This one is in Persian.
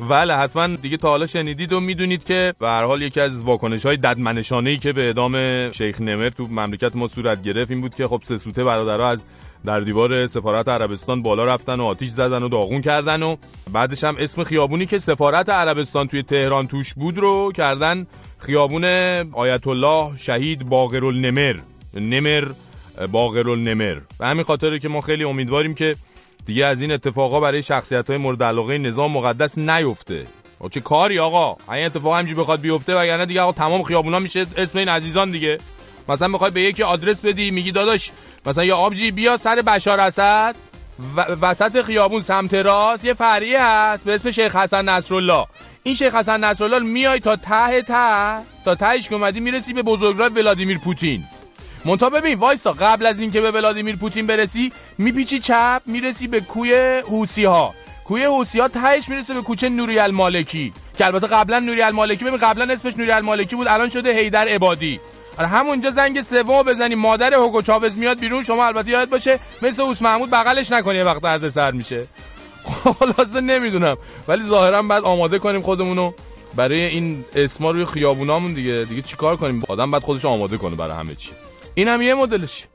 بله حتما دیگه تا حالا شنیدید و می‌دونید که به هر حال یکی از واکنش های ددمنشانه ای که به اعدام شیخ نمر تو مملکت ما صورت گرفت این بود که خب سه سوته برادرها از در دیوار سفارت عربستان بالا رفتن و آتیش زدن و داغون کردن و بعدش هم اسم خیابونی که سفارت عربستان توی تهران توش بود رو کردن خیابون آیت الله شهید باقر النمر نمر باقر النمر به همین خاطره که ما خیلی امیدواریم که دیگه از این اتفاقا برای شخصیت های مورد علاقه نظام مقدس نیفته. چه کاری آقا؟ این اتفاق همینجوری بخواد بیفته وگرنه دیگه آقا تمام خیابونا میشه اسم این عزیزان دیگه. مثلا می‌خوای به یکی آدرس بدی میگی داداش مثلا یا آبجی بیا سر بشار اسد. و وسط خیابون سمت راست یه فرعی هست به اسم شیخ حسن نصرالله. این شیخ حسن نصرالله میای تا ته ته تا تهش که اومدی می‌رسی به بزرگراه ولادیمیر پوتین. مونتا ببین وایسا قبل از اینکه به ولادیمیر پوتین برسی میپیچی چپ می‌رسی به کوی حوسی ها کوی حوسی ها تهش می‌رسه به کوچه نوری المالکی که البته قبلا نوری المالکی ببین قبلا اسمش نوری المالکی بود الان شده هیدر عبادی. آره همونجا زنگ سوم بزنی مادر هوگو چاوز میاد بیرون شما البته یاد باشه مثل اوس محمود بغلش نکنی یه وقت درد سر میشه. خلاصه نمی‌دونم ولی ظاهرا بعد آماده کنیم خودمونو برای این اسما روی خیابونامون دیگه. دیگه چیکار کنیم؟ آدم بعد خودش آماده کنه برای همه چی. این هم یه مدلش.